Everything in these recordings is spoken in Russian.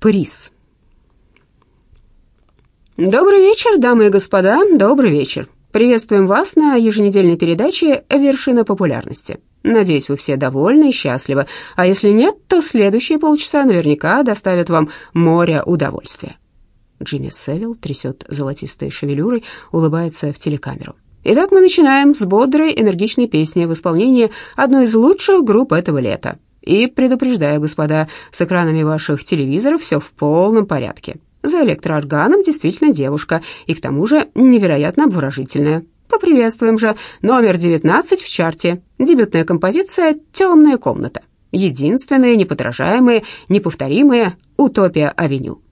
приз. Добрый вечер, дамы и господа, добрый вечер. Приветствуем вас на еженедельной передаче «Вершина популярности». Надеюсь, вы все довольны и счастливы, а если нет, то следующие полчаса наверняка доставят вам море удовольствия. Джимми Севилл трясет золотистой шевелюрой, улыбается в телекамеру. Итак, мы начинаем с бодрой, энергичной песни в исполнении одной из лучших групп этого лета. И предупреждаю, господа, с экранами ваших телевизоров все в полном порядке. За электроорганом действительно девушка, и к тому же невероятно обворожительная. Поприветствуем же номер 19 в чарте. Дебютная композиция «Темная комната». Единственные, неподражаемые, неповторимые «Утопия-авеню».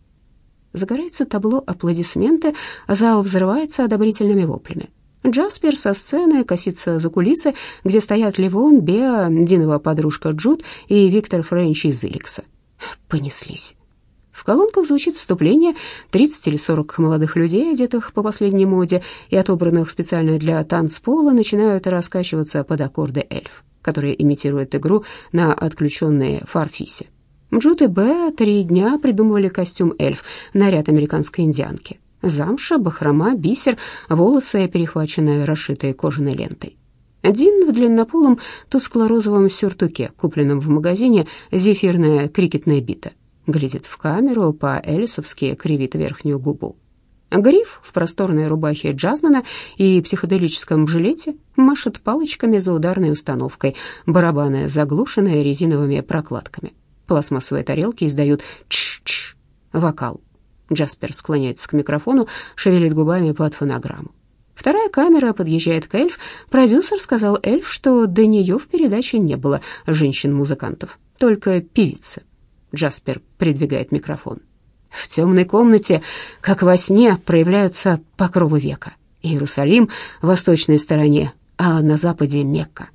Загорается табло аплодисменты, зал взрывается одобрительными воплями. Джаспер со сцены косится за кулисы, где стоят Ливон, Беа, Динова подружка Джуд и Виктор Френч из Иликса. Понеслись. В колонках звучит вступление 30 или 40 молодых людей, одетых по последней моде и отобранных специально для танцпола, начинают раскачиваться под аккорды эльф, которые имитируют игру на отключенной фарфисе. Джуд и Б три дня придумывали костюм эльф, наряд американской индианки. Замша, бахрома, бисер, волосы, перехваченные расшитой кожаной лентой. Один в длиннополом тускло-розовом сюртуке, купленном в магазине «Зефирная крикетная бита» глядит в камеру, по-элисовски кривит верхнюю губу. Гриф в просторной рубахе джазмана и психоделическом жилете машет палочками за ударной установкой, барабаны заглушенные резиновыми прокладками. Пластмассовые тарелки издают «чш-чш» вокал. Джаспер склоняется к микрофону, шевелит губами под фонограмму. Вторая камера подъезжает к Эльф. Продюсер сказал Эльф, что до нее в передаче не было женщин-музыкантов, только певицы. Джаспер придвигает микрофон. В темной комнате, как во сне, проявляются покровы века. Иерусалим в восточной стороне, а на западе Мекка.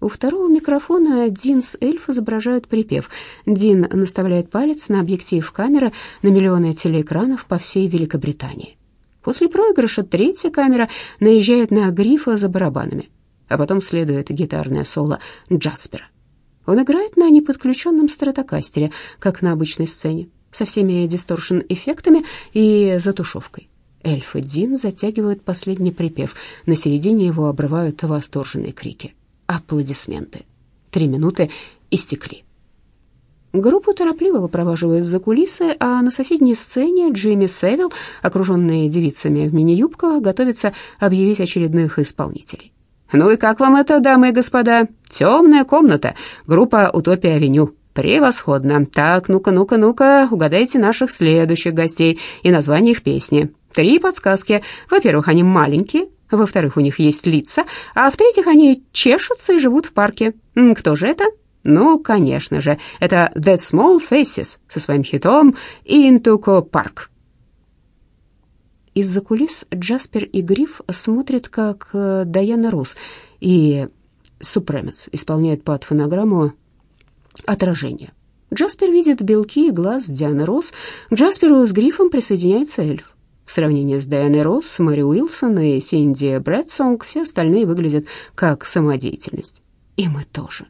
У второго микрофона Дин с Эльф изображают припев. Дин наставляет палец на объектив камеры на миллионы телеэкранов по всей Великобритании. После проигрыша третья камера наезжает на грифа за барабанами, а потом следует гитарное соло Джаспера. Он играет на неподключенном стратокастере, как на обычной сцене, со всеми дисторшн-эффектами и затушевкой. Эльф и Дин затягивают последний припев. На середине его обрывают восторженные крики. Аплодисменты. Три минуты истекли. Группу торопливо выпроваживают за кулисы, а на соседней сцене Джимми Севилл, окруженный девицами в мини-юбках, готовится объявить очередных исполнителей. «Ну и как вам это, дамы и господа? Темная комната, группа «Утопия-авеню». Превосходно. Так, ну-ка, ну-ка, ну-ка, угадайте наших следующих гостей и название их песни. Три подсказки. Во-первых, они маленькие. Во-вторых, у них есть лица. А в-третьих, они чешутся и живут в парке. Кто же это? Ну, конечно же, это The Small Faces со своим хитом «Intuco Park». Из-за кулис Джаспер и Гриф смотрят, как э, Даяна Росс и Супремец исполняют под фонограмму отражение. Джаспер видит белки и глаз Дианы Росс. К Джасперу с Грифом присоединяется эльф. В сравнении с Дайаной Росс, Мэри Уилсон и Синди Брэдсонг все остальные выглядят как самодеятельность. И мы тоже.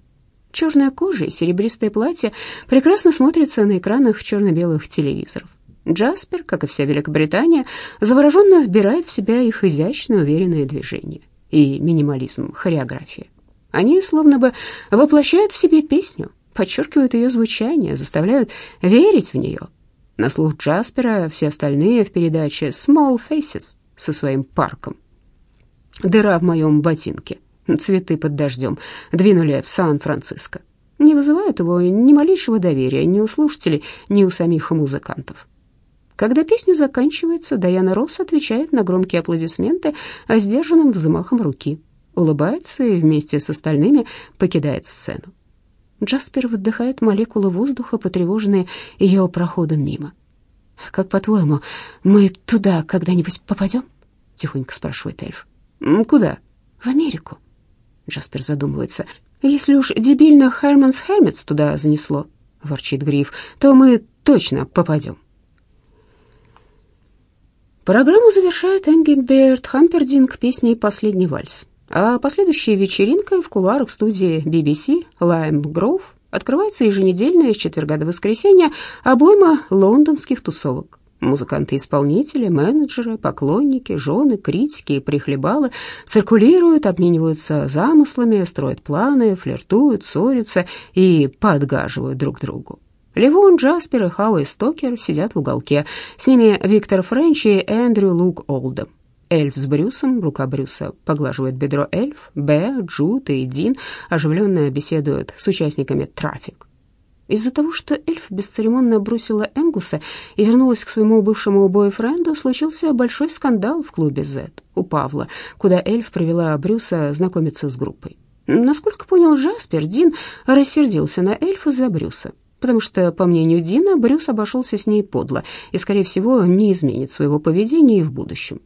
Черная кожа и серебристое платье прекрасно смотрятся на экранах черно-белых телевизоров. Джаспер, как и вся Великобритания, завороженно вбирает в себя их изящное, уверенное движение и минимализм хореографии. Они словно бы воплощают в себе песню, подчеркивают ее звучание, заставляют верить в нее. На слух Джаспера все остальные в передаче «Small Faces» со своим парком. «Дыра в моем ботинке», «Цветы под дождем» двинули в Сан-Франциско. Не вызывают его ни малейшего доверия ни у слушателей, ни у самих музыкантов. Когда песня заканчивается, Даяна Росс отвечает на громкие аплодисменты сдержанным взмахом руки, улыбается и вместе с остальными покидает сцену. Джаспер выдыхает молекулы воздуха, потревоженные ее проходом мимо. «Как, по-твоему, мы туда когда-нибудь попадем?» — тихонько спрашивает эльф. «Куда?» «В Америку». Джаспер задумывается. «Если уж дебильно Херманс Хермитс туда занесло», — ворчит Гриф, «то мы точно попадем». Программу завершает Энгельберт Хампердинг песней «Последний вальс», а последующей вечеринкой в кулуарах студии BBC Lime Grove открывается еженедельная с четверга до воскресенья обойма лондонских тусовок. Музыканты-исполнители, менеджеры, поклонники, жены, критики и прихлебалы циркулируют, обмениваются замыслами, строят планы, флиртуют, ссорятся и подгаживают друг другу. Левон, Джаспер и Хауи Стокер сидят в уголке. С ними Виктор Френч и Эндрю Лук Олдом. Эльф с Брюсом, рука Брюса поглаживает бедро эльф, Б, Джуд и Дин оживленно беседуют с участниками трафик. Из-за того, что эльф бесцеремонно бросила Энгуса и вернулась к своему бывшему бойфренду, случился большой скандал в клубе Z у Павла, куда эльф привела Брюса знакомиться с группой. Насколько понял Джаспер, Дин рассердился на эльфа за Брюса, потому что, по мнению Дина, Брюс обошелся с ней подло и, скорее всего, не изменит своего поведения и в будущем.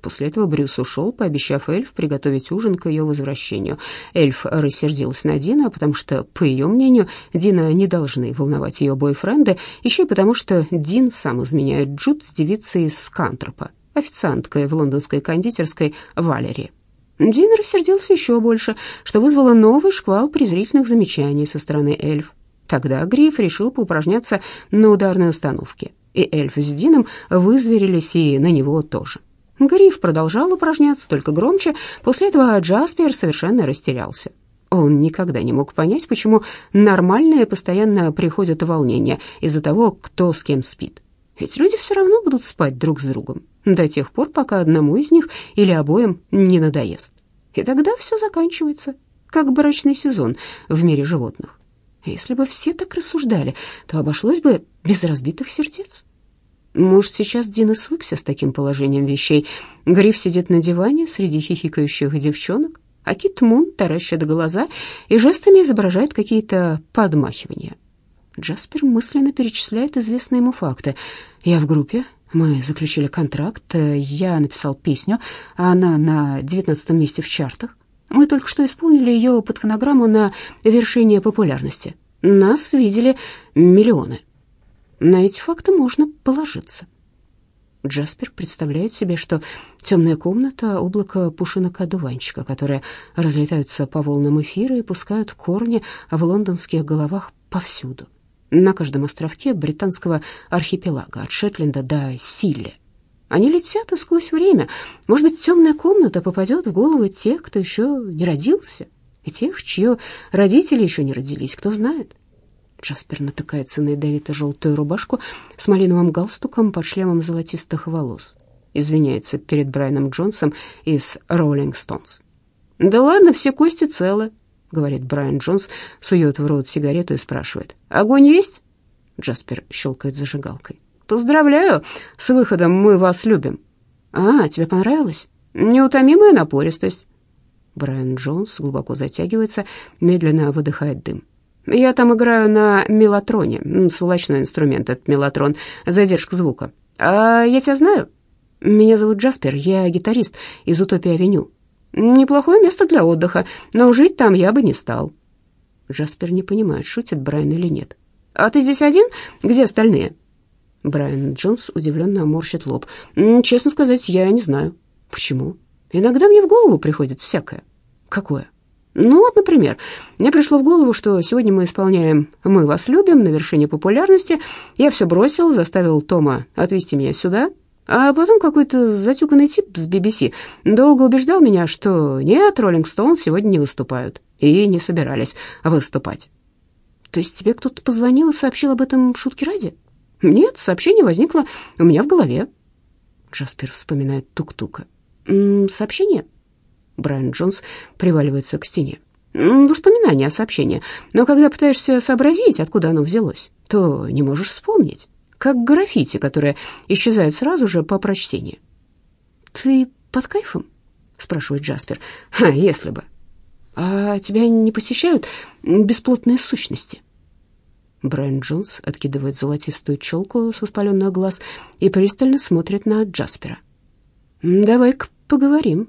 После этого Брюс ушел, пообещав эльф приготовить ужин к ее возвращению. Эльф рассердился на Дина, потому что, по ее мнению, Дина не должны волновать ее бойфренды, еще и потому, что Дин сам изменяет Джуд с девицей из Скантропа, официанткой в лондонской кондитерской Валери. Дин рассердился еще больше, что вызвало новый шквал презрительных замечаний со стороны эльф. Тогда Гриф решил поупражняться на ударной установке, и эльф с Дином вызверились и на него тоже. Гриф продолжал упражняться, только громче. После этого Джаспер совершенно растерялся. Он никогда не мог понять, почему нормальные постоянно приходят в волнение из-за того, кто с кем спит. Ведь люди все равно будут спать друг с другом до тех пор, пока одному из них или обоим не надоест. И тогда все заканчивается, как брачный сезон в мире животных. Если бы все так рассуждали, то обошлось бы без разбитых сердец. Может, сейчас Дина свыкся с таким положением вещей. Гриф сидит на диване среди хихикающих девчонок, а Кит Мун таращит глаза и жестами изображает какие-то подмахивания. Джаспер мысленно перечисляет известные ему факты. «Я в группе, мы заключили контракт, я написал песню, а она на девятнадцатом месте в чартах. Мы только что исполнили ее под фонограмму на вершине популярности. Нас видели миллионы». На эти факты можно положиться. Джаспер представляет себе, что темная комната — облако пушинок-одуванчика, которые разлетаются по волнам эфира и пускают корни в лондонских головах повсюду. На каждом островке британского архипелага, от Шетленда до Силли. Они летят и сквозь время. Может быть, темная комната попадет в головы тех, кто еще не родился, и тех, чьи родители еще не родились, кто знает. Джаспер натыкается на ядовито-желтую рубашку с малиновым галстуком под шлемом золотистых волос. Извиняется перед Брайаном Джонсом из «Роллинг Стоунс». «Да ладно, все кости целы», — говорит Брайан Джонс, сует в рот сигарету и спрашивает. «Огонь есть?» Джаспер щелкает зажигалкой. «Поздравляю с выходом «Мы вас любим». «А, тебе понравилось?» «Неутомимая напористость». Брайан Джонс глубоко затягивается, медленно выдыхает дым. Я там играю на мелатроне, сволочной инструмент этот мелатрон, задержка звука. А я тебя знаю? Меня зовут Джаспер, я гитарист из Утопии-авеню. Неплохое место для отдыха, но жить там я бы не стал. Джаспер не понимает, шутит Брайан или нет. А ты здесь один? Где остальные? Брайан Джонс удивленно морщит лоб. Честно сказать, я не знаю. Почему? Иногда мне в голову приходит всякое. Какое? Ну вот, например, мне пришло в голову, что сегодня мы исполняем «Мы вас любим» на вершине популярности. Я все бросил, заставил Тома отвезти меня сюда, а потом какой-то затюканный тип с BBC долго убеждал меня, что нет, Роллинг Стоун сегодня не выступают и не собирались выступать. То есть тебе кто-то позвонил и сообщил об этом шутки ради? Нет, сообщение возникло у меня в голове. Джаспер вспоминает тук-тука. Сообщение? Брайан Джонс приваливается к стене. Воспоминание о сообщении. Но когда пытаешься сообразить, откуда оно взялось, то не можешь вспомнить. Как граффити, которое исчезает сразу же по прочтении. «Ты под кайфом?» — спрашивает Джаспер. «А, если бы». «А тебя не посещают бесплотные сущности?» Брайан Джонс откидывает золотистую челку с воспаленных глаз и пристально смотрит на Джаспера. «Давай-ка поговорим»,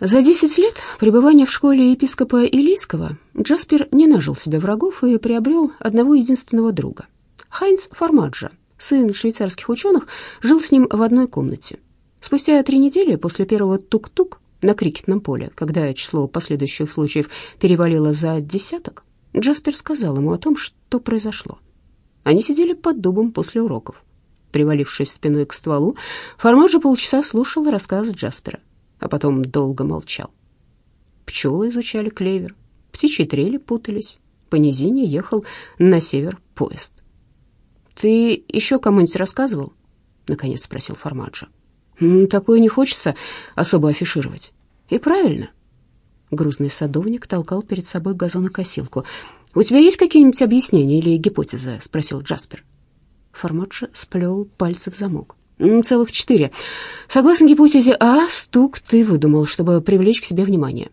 За десять лет пребывания в школе епископа Илийского Джаспер не нажил себе врагов и приобрел одного единственного друга. Хайнц Формаджо, сын швейцарских ученых, жил с ним в одной комнате. Спустя три недели после первого тук-тук на крикетном поле, когда число последующих случаев перевалило за десяток, Джаспер сказал ему о том, что произошло. Они сидели под дубом после уроков. Привалившись спиной к стволу, Формаджо полчаса слушал рассказ Джаспера, а потом долго молчал. Пчелы изучали клевер, птичьи трели путались, по низине ехал на север поезд. «Ты еще кому-нибудь рассказывал?» — наконец спросил Формаджо. «Такое не хочется особо афишировать». «И правильно». Грузный садовник толкал перед собой газонокосилку. «У тебя есть какие-нибудь объяснения или гипотезы?» — спросил Джаспер. Формаджо сплел пальцы в замок. «Целых четыре. Согласно гипотезе А, стук ты выдумал, чтобы привлечь к себе внимание.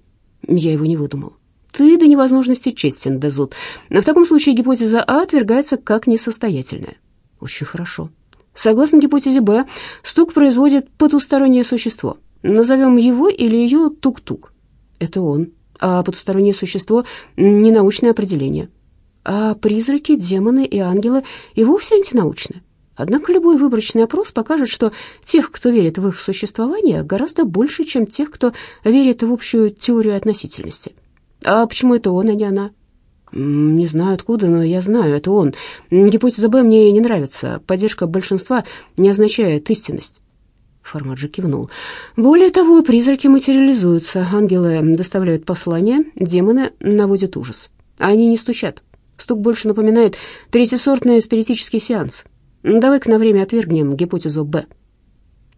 Я его не выдумал. Ты до невозможности честен, Дезут. В таком случае гипотеза А отвергается как несостоятельная. Очень хорошо. Согласно гипотезе Б, стук производит потустороннее существо. Назовем его или ее тук-тук. Это он. А потустороннее существо — ненаучное определение. А призраки, демоны и ангелы и вовсе антинаучны. Однако любой выборочный опрос покажет, что тех, кто верит в их существование, гораздо больше, чем тех, кто верит в общую теорию относительности. А почему это он, а не она? Не знаю откуда, но я знаю, это он. Гипотеза Б мне не нравится. Поддержка большинства не означает истинность. Формаджи кивнул. Более того, призраки материализуются, ангелы доставляют послания, демоны наводят ужас. Они не стучат. Стук больше напоминает третьесортный спиритический сеанс. Давай-ка на время отвергнем гипотезу Б.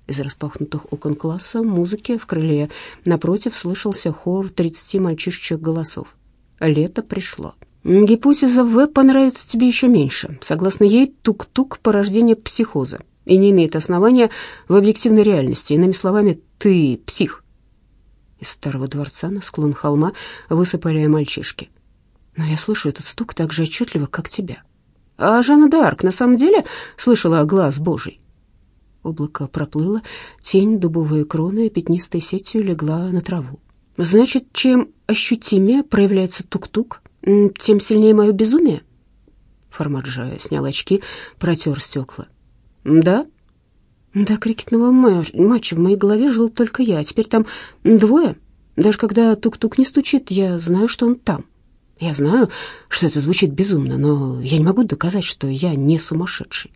Из распахнутых окон класса музыки в крыле напротив слышался хор тридцати мальчишечьих голосов. Лето пришло. Гипотеза В понравится тебе еще меньше. Согласно ей, тук-тук — порождение психоза и не имеет основания в объективной реальности. Иными словами, ты псих. Из старого дворца на склон холма высыпали мальчишки. Но я слышу этот стук так же отчетливо, как тебя. А Жанна д'Арк на самом деле слышала глаз Божий. Облако проплыло, тень, дубовые кроны пятнистой сетью легла на траву. Значит, чем ощутимее проявляется тук-тук, тем сильнее мое безумие? Формаджа снял очки, протер стекла. Да? До крикетного матча в моей голове жил только я, а теперь там двое. Даже когда тук-тук не стучит, я знаю, что он там. Я знаю, что это звучит безумно, но я не могу доказать, что я не сумасшедший.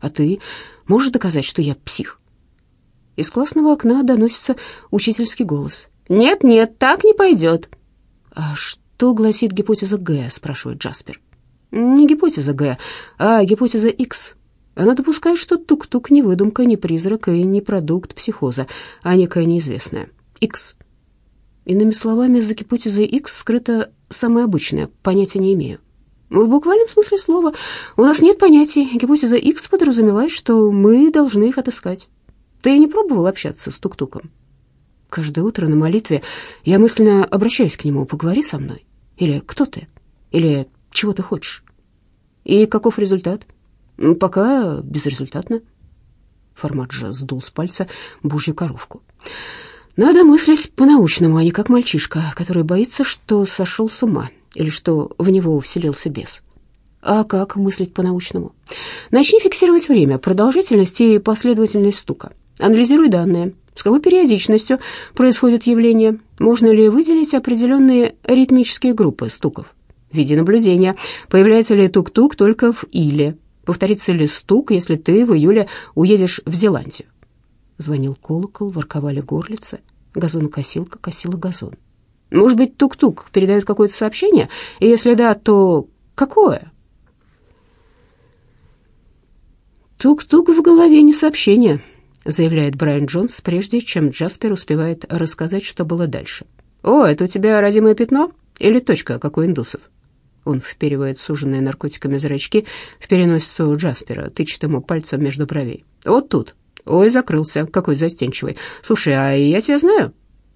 А ты можешь доказать, что я псих?» Из классного окна доносится учительский голос. «Нет-нет, так не пойдет». «А что гласит гипотеза Г?» — спрашивает Джаспер. «Не гипотеза Г, а гипотеза X. Она допускает, что тук-тук не выдумка, не призрак и не продукт психоза, а некая неизвестная. X. Иными словами, за гипотезой X скрыто самое обычное, понятия не имею. В буквальном смысле слова. У нас нет понятий. Гипотеза X подразумевает, что мы должны их отыскать. Ты не пробовал общаться с Тук-Туком? Каждое утро на молитве я мысленно обращаюсь к нему. Поговори со мной. Или кто ты? Или чего ты хочешь? И каков результат? Пока безрезультатно. Формаджо сдул с пальца божью коровку. Надо мыслить по-научному, а не как мальчишка, который боится, что сошел с ума или что в него вселился бес. А как мыслить по-научному? Начни фиксировать время, продолжительность и последовательность стука. Анализируй данные. С какой периодичностью происходят явления? Можно ли выделить определенные ритмические группы стуков? В виде наблюдения. Появляется ли тук-тук только в Иле? Повторится ли стук, если ты в июле уедешь в Зеландию? Звонил колокол, ворковали горлицы. Газонокосилка косила газон. Может быть, тук-тук передает какое-то сообщение? И если да, то какое? Тук-тук в голове не сообщение, заявляет Брайан Джонс, прежде чем Джаспер успевает рассказать, что было дальше. «О, это у тебя родимое пятно? Или точка, как у индусов?» Он вперивает суженные наркотиками зрачки в переносицу Джаспера, тычет ему пальцем между бровей. «Вот тут. Ой, закрылся. Какой застенчивый. Слушай, а я тебя знаю?»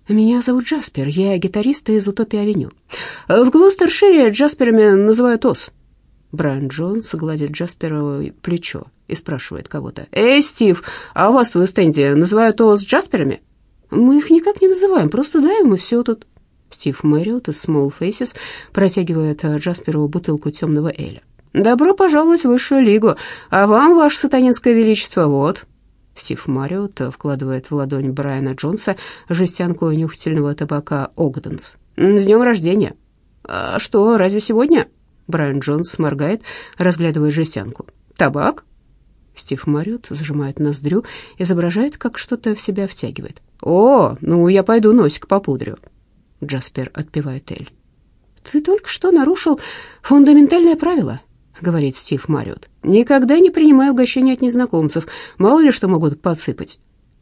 «Меня зовут Джаспер, я гитарист из Утопии-авеню. В Глостершире Джасперами называют Ос». Брайан Джонс гладит Джасперово плечо и спрашивает кого-то. «Эй, Стив, а вас в Эстенде называют Ос Джасперами?» «Мы их никак не называем, просто даем и все тут». Стив Мэриот из Small Faces протягивает Джасперу бутылку темного эля. «Добро пожаловать в высшую лигу, а вам, ваше сатанинское величество, вот». Стив Мариот вкладывает в ладонь Брайана Джонса жестянку нюхательного табака «Огденс». «С днем рождения!» «А что, разве сегодня?» Брайан Джонс моргает, разглядывая жестянку. «Табак?» Стив Мариот зажимает ноздрю, изображает, как что-то в себя втягивает. «О, ну я пойду носик попудрю». Джаспер отпивает Эль. «Ты только что нарушил фундаментальное правило», — говорит Стив Мариот. «Никогда не принимай угощения от незнакомцев, мало ли что могут подсыпать».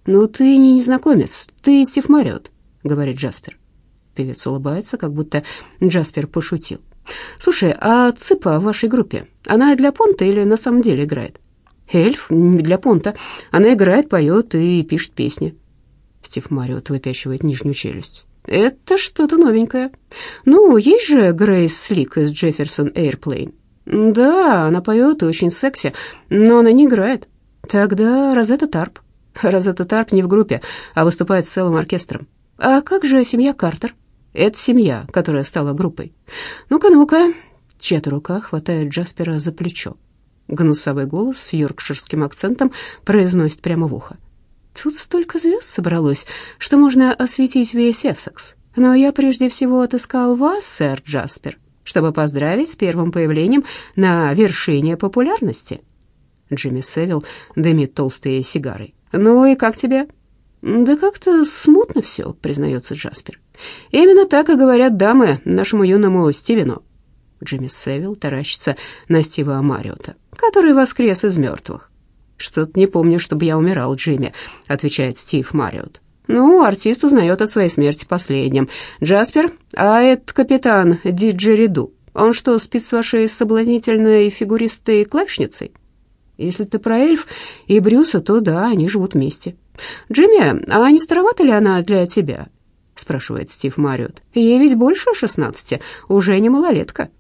«Ну ты не незнакомец, ты Стив Мариот», — говорит Джаспер. Певец улыбается, как будто Джаспер пошутил. «Слушай, а Цыпа в вашей группе, она для понта или на самом деле играет?» «Эльф для понта. Она играет, поет и пишет песни». Стив Мариот выпячивает нижнюю челюсть. «Это что-то новенькое. Ну, есть же Грейс Слик из Джефферсон Эйрплейн. Да, она поет и очень секси, но она не играет. Тогда Розетта Тарп. Розетта Тарп не в группе, а выступает с целым оркестром. А как же семья Картер? Это семья, которая стала группой. Ну-ка, ну-ка. Чья-то рука хватает Джаспера за плечо. Гнусовый голос с йоркширским акцентом произносит прямо в ухо. Тут столько звезд собралось, что можно осветить весь Эссекс. Но я прежде всего отыскал вас, сэр Джаспер, чтобы поздравить с первым появлением на вершине популярности. Джимми Севилл дымит толстые сигары. «Ну и как тебе?» «Да как-то смутно все», — признается Джаспер. «Именно так и говорят дамы нашему юному Стивену». Джимми Севилл таращится на Стива Мариота, который воскрес из мертвых. «Что-то не помню, чтобы я умирал, Джимми», — отвечает Стив Мариот. «Ну, артист узнает о своей смерти последним. Джаспер, а это капитан Диджериду. Он что, спит с вашей соблазнительной фигуристой клавишницей?» «Если ты про эльф и Брюса, то да, они живут вместе». «Джимми, а не старовата ли она для тебя?» — спрашивает Стив Мариот. «Ей ведь больше шестнадцати, уже не малолетка».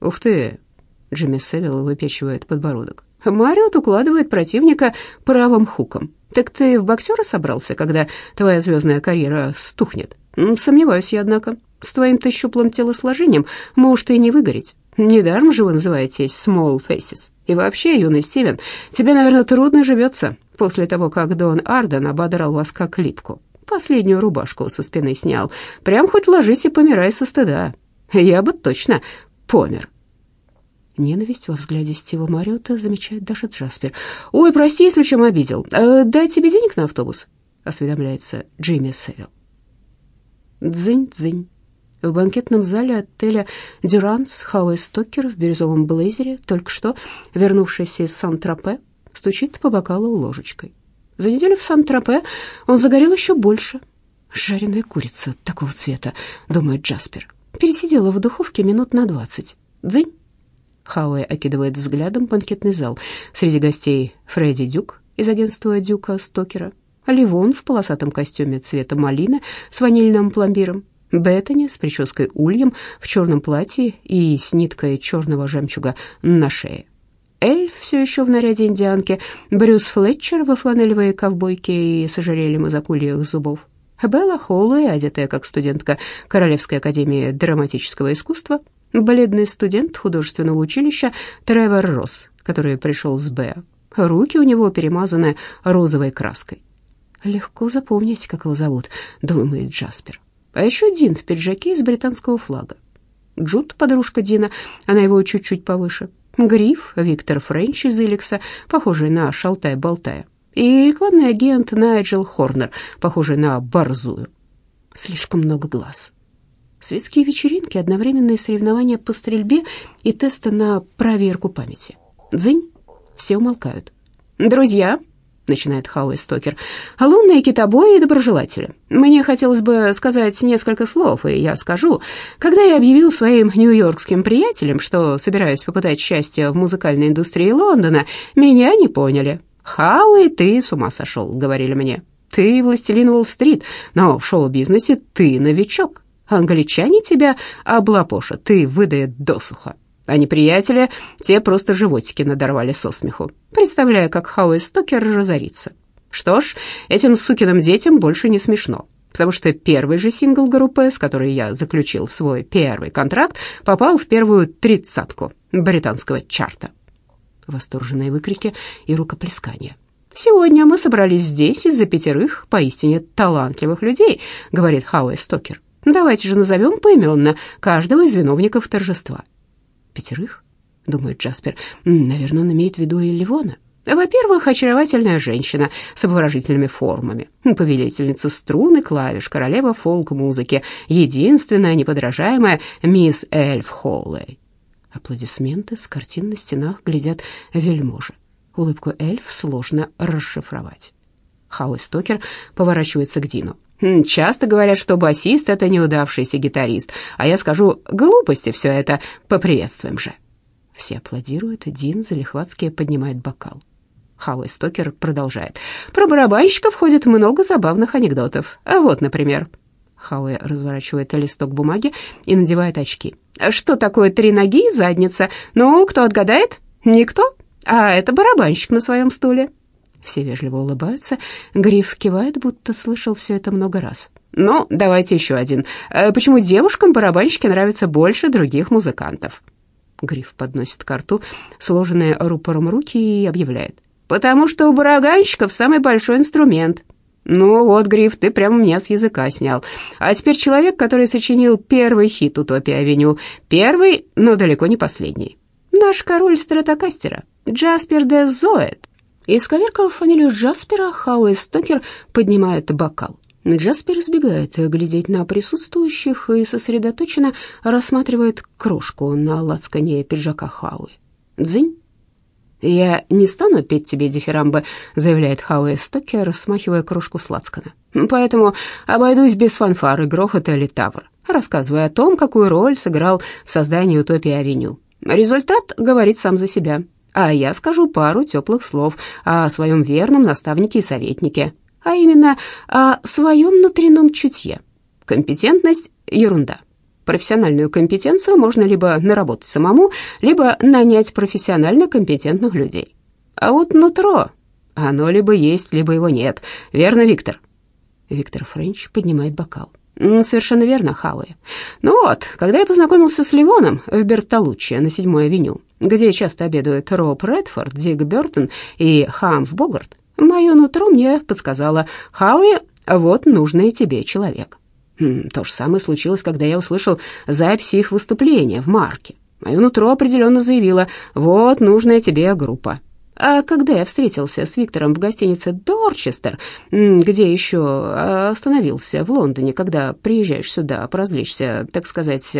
«Ух ты!» — Джимми Севилл выпечивает подбородок. Мариот укладывает противника правым хуком. Так ты в боксера собрался, когда твоя звездная карьера стухнет? Сомневаюсь я, однако. С твоим-то щуплым телосложением может и не выгореть. Недаром же вы называетесь Small Faces. И вообще, юный Стивен, тебе, наверное, трудно живется после того, как Дон Арден ободрал вас как липку. Последнюю рубашку со спины снял. Прям хоть ложись и помирай со стыда. Я бы точно помер. Ненависть во взгляде Стива Мариота замечает даже Джаспер. «Ой, прости, если чем обидел. Э, дай тебе денег на автобус?» — осведомляется Джимми Севилл. Дзынь-дзынь. В банкетном зале отеля «Дюранс» Хауэ Стокер в бирюзовом блейзере, только что вернувшийся из Сан-Тропе, стучит по бокалу ложечкой. За неделю в Сан-Тропе он загорел еще больше. «Жареная курица такого цвета», — думает Джаспер. Пересидела в духовке минут на двадцать. Дзынь. Хауэ окидывает взглядом банкетный зал. Среди гостей Фредди Дюк из агентства Дюка Стокера, Ливон в полосатом костюме цвета малины с ванильным пломбиром, Беттани с прической ульем в черном платье и с ниткой черного жемчуга на шее. Эльф все еще в наряде индианки, Брюс Флетчер во фланелевой ковбойке и с ожерельем из акульих зубов, Белла Холлоуэй, одетая как студентка Королевской академии драматического искусства, бледный студент художественного училища Тревор Росс, который пришел с Б. Руки у него перемазаны розовой краской. Легко запомнить, как его зовут, думает Джаспер. А еще Дин в пиджаке из британского флага. Джуд, подружка Дина, она его чуть-чуть повыше. Гриф, Виктор Френч из Иликса, похожий на Шалтай-Болтая. И рекламный агент Найджел Хорнер, похожий на Борзую. Слишком много глаз. Светские вечеринки, одновременные соревнования по стрельбе и тесты на проверку памяти. Дзынь, все умолкают. «Друзья», — начинает Хауэ Стокер, — «лунные китобои и доброжелатели. Мне хотелось бы сказать несколько слов, и я скажу. Когда я объявил своим нью-йоркским приятелям, что собираюсь попытать счастье в музыкальной индустрии Лондона, меня не поняли. «Хауэ, ты с ума сошел», — говорили мне. «Ты властелин Уолл-стрит, но в шоу-бизнесе ты новичок». Англичане тебя облапошат и выдают досуха. А неприятеля те просто животики надорвали со смеху, представляя, как Хауэ Стокер разорится. Что ж, этим сукиным детям больше не смешно, потому что первый же сингл группы, с которой я заключил свой первый контракт, попал в первую тридцатку британского чарта. Восторженные выкрики и рукоплескания. «Сегодня мы собрались здесь из-за пятерых поистине талантливых людей», — говорит Хауэ Стокер. «Давайте же назовем поименно каждого из виновников торжества». «Пятерых?» — думает Джаспер. «Наверное, он имеет в виду и Ливона». Во-первых, очаровательная женщина с обворожительными формами, повелительница струн и клавиш, королева фолк-музыки, единственная неподражаемая мисс Эльф Холлей. Аплодисменты с картин на стенах глядят вельможи. Улыбку эльф сложно расшифровать. Хауи Стокер поворачивается к Дину. «Хм, «Часто говорят, что басист — это неудавшийся гитарист, а я скажу, глупости все это, поприветствуем же». Все аплодируют, Дин залихватски поднимает бокал. Хауи Стокер продолжает. «Про барабанщиков ходит много забавных анекдотов. А вот, например...» Хауи разворачивает листок бумаги и надевает очки. «Что такое три ноги и задница? Ну, кто отгадает? Никто? А это барабанщик на своем стуле». Все вежливо улыбаются. Гриф кивает, будто слышал все это много раз. «Ну, давайте еще один. Э, почему девушкам барабанщики нравятся больше других музыкантов?» Гриф подносит к рту сложенные рупором руки и объявляет. «Потому что у барабанщиков самый большой инструмент». «Ну вот, Гриф, ты прямо меня с языка снял. А теперь человек, который сочинил первый хит «Утопия-авеню». Первый, но далеко не последний. Наш король стратокастера, Джаспер де Зоэт». Исковеркав фамилию Джаспера, Хауэ Стокер поднимает бокал. Джаспер избегает глядеть на присутствующих и сосредоточенно рассматривает крошку на лацкане пиджака Хауи. «Дзынь!» «Я не стану петь тебе дифирамбы», — заявляет Хауи Стокер, смахивая крошку с лацкана. «Поэтому обойдусь без фанфары, грохота или тавр, рассказывая о том, какую роль сыграл в создании «Утопии-авеню». Результат говорит сам за себя, а я скажу пару теплых слов о своем верном наставнике и советнике, а именно о своем внутреннем чутье. Компетентность — ерунда. Профессиональную компетенцию можно либо наработать самому, либо нанять профессионально компетентных людей. А вот нутро, оно либо есть, либо его нет. Верно, Виктор?» Виктор Френч поднимает бокал. «Совершенно верно, Хауи. Ну вот, когда я познакомился с Ливоном в Бертолуччи на 7-й авеню, где часто обедают Роб Редфорд, Дик Бертон и Хамф Богарт, Мое нутро мне подсказало, Хауи, вот нужный тебе человек. Хм, то же самое случилось, когда я услышал записи их выступления в Марке. Мое нутро определенно заявило, вот нужная тебе группа. А когда я встретился с Виктором в гостинице «Дорчестер», где еще остановился в Лондоне, когда приезжаешь сюда поразвлечься, так сказать,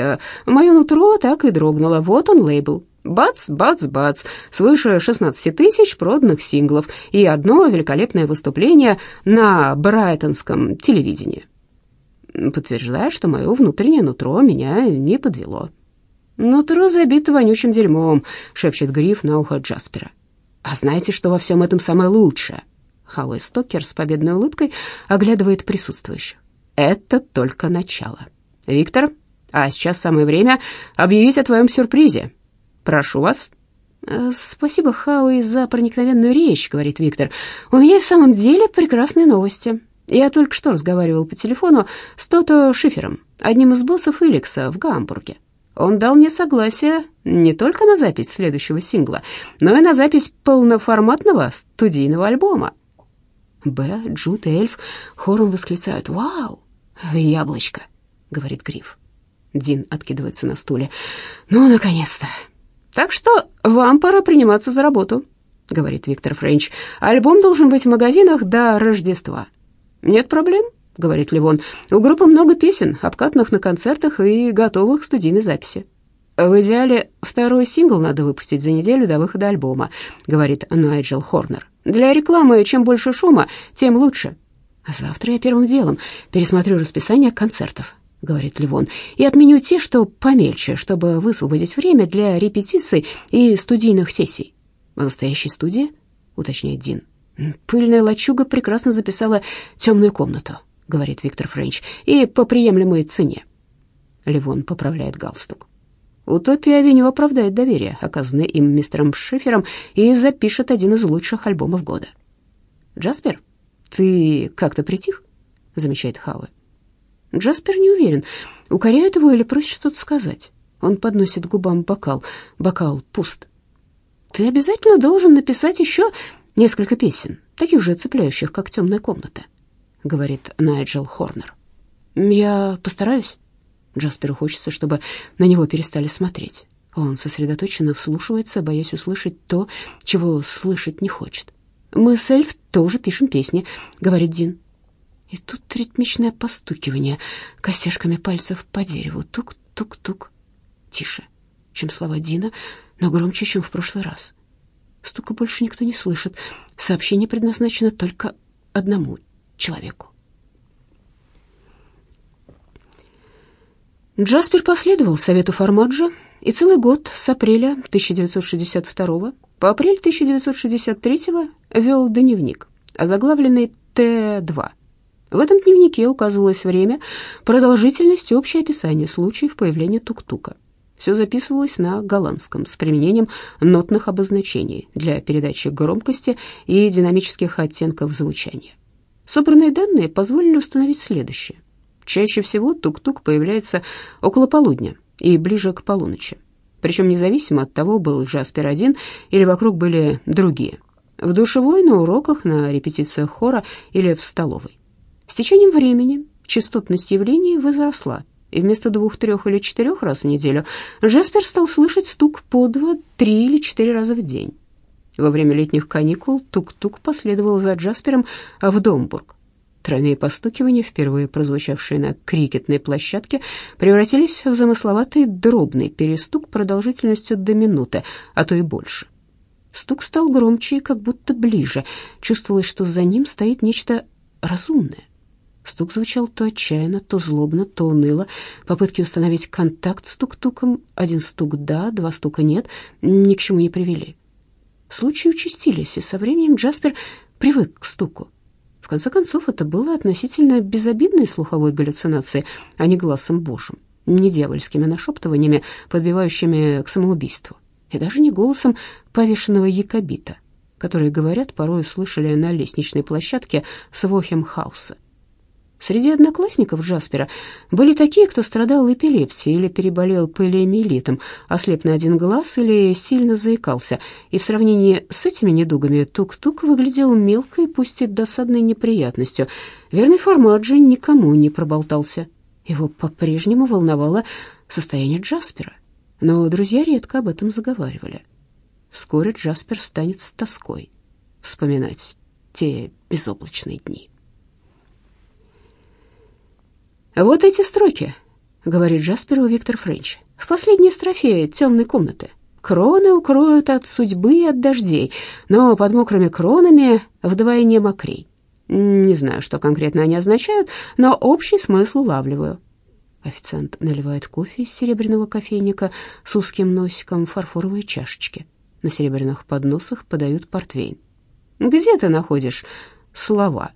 мое нутро так и дрогнуло. Вот он лейбл. Бац, бац, бац, свыше 16 тысяч проданных синглов и одно великолепное выступление на брайтонском телевидении. Подтверждаю, что мое внутреннее нутро меня не подвело. «Нутро забито вонючим дерьмом», — шепчет Гриф на ухо Джаспера. «А знаете, что во всем этом самое лучшее?» Хауэ Стокер с победной улыбкой оглядывает присутствующих. «Это только начало. Виктор, а сейчас самое время объявить о твоем сюрпризе. Прошу вас». «Э, «Спасибо, Хауи, за проникновенную речь», — говорит Виктор. «У меня в самом деле прекрасные новости. Я только что разговаривал по телефону с Тото Шифером, одним из боссов Иликса в Гамбурге. Он дал мне согласие не только на запись следующего сингла, но и на запись полноформатного студийного альбома». Б, Джуд и Эльф хором восклицают «Вау!» «Яблочко», — говорит Гриф. Дин откидывается на стуле. «Ну, наконец-то!» Так что вам пора приниматься за работу, говорит Виктор Френч. Альбом должен быть в магазинах до Рождества. Нет проблем, говорит Ливон. У группы много песен, обкатанных на концертах и готовых к студийной записи. В идеале второй сингл надо выпустить за неделю до выхода альбома, говорит Найджел Хорнер. Для рекламы чем больше шума, тем лучше. Завтра я первым делом пересмотрю расписание концертов, — говорит Ливон, — «и отменю те, что помельче, чтобы высвободить время для репетиций и студийных сессий». «В настоящей студии?» — уточняет Дин. «Пыльная лачуга прекрасно записала «Темную комнату», — говорит Виктор Френч, — «и по приемлемой цене». Ливон поправляет галстук. «Утопия-авеню» оправдает доверие, оказанное им мистером Шифером, и запишет один из лучших альбомов года. «Джаспер, ты как-то притих?» — замечает Хауэ. Джаспер не уверен, укоряет его или просит что-то сказать. Он подносит губам бокал. Бокал пуст. «Ты обязательно должен написать еще несколько песен. таких же цепляющих, как темная комната», — говорит Найджел Хорнер. «Я постараюсь». Джасперу хочется, чтобы на него перестали смотреть. Он сосредоточенно вслушивается, боясь услышать то, чего слышать не хочет. «Мы с Эльф тоже пишем песни», — говорит Дин. И тут ритмичное постукивание костяшками пальцев по дереву. Тук-тук-тук. Тише, чем слова Дина, но громче, чем в прошлый раз. Стука больше никто не слышит. Сообщение предназначено только одному человеку. Джаспер последовал совету Формаджо и целый год с апреля 1962 по апрель 1963 вел дневник, озаглавленный Т-2. В этом дневнике указывалось время, продолжительность и общее описание случаев появления тук-тука. Все записывалось на голландском с применением нотных обозначений для передачи громкости и динамических оттенков звучания. Собранные данные позволили установить следующее. Чаще всего тук-тук появляется около полудня и ближе к полуночи. Причем независимо от того, был Джаспер один или вокруг были другие. В душевой, на уроках, на репетициях хора или в столовой. С течением времени частотность явлений возросла, и вместо двух, трех или четырех раз в неделю Джаспер стал слышать стук по два, три или четыре раза в день. Во время летних каникул тук-тук последовал за Джаспером в Домбург. Тройные постукивания, впервые прозвучавшие на крикетной площадке, превратились в замысловатый дробный перестук продолжительностью до минуты, а то и больше. Стук стал громче и как будто ближе. Чувствовалось, что за ним стоит нечто разумное. Стук звучал то отчаянно, то злобно, то уныло. Попытки установить контакт с тук-туком, один стук «да», два стука «нет», ни к чему не привели. Случаи участились, и со временем Джаспер привык к стуку. В конце концов, это было относительно безобидной слуховой галлюцинацией, а не глазом Божьим, не дьявольскими нашептываниями, подбивающими к самоубийству, и даже не голосом повешенного якобита, которые, говорят, порой слышали на лестничной площадке Свохемхауса. Среди одноклассников Джаспера были такие, кто страдал эпилепсией или переболел полиомиелитом, ослеп на один глаз или сильно заикался, и в сравнении с этими недугами тук-тук выглядел мелкой, пусть и досадной неприятностью. Верный Формаджи никому не проболтался. Его по-прежнему волновало состояние Джаспера, но друзья редко об этом заговаривали. Вскоре Джаспер станет с тоской вспоминать те безоблачные дни. «Вот эти строки», — говорит Джасперу Виктор Френч, «в последней строфе темной комнаты. Кроны укроют от судьбы и от дождей, но под мокрыми кронами вдвойне мокрей. Не знаю, что конкретно они означают, но общий смысл улавливаю». Официант наливает кофе из серебряного кофейника с узким носиком фарфоровые чашечки. На серебряных подносах подают портвейн. «Где ты находишь слова?»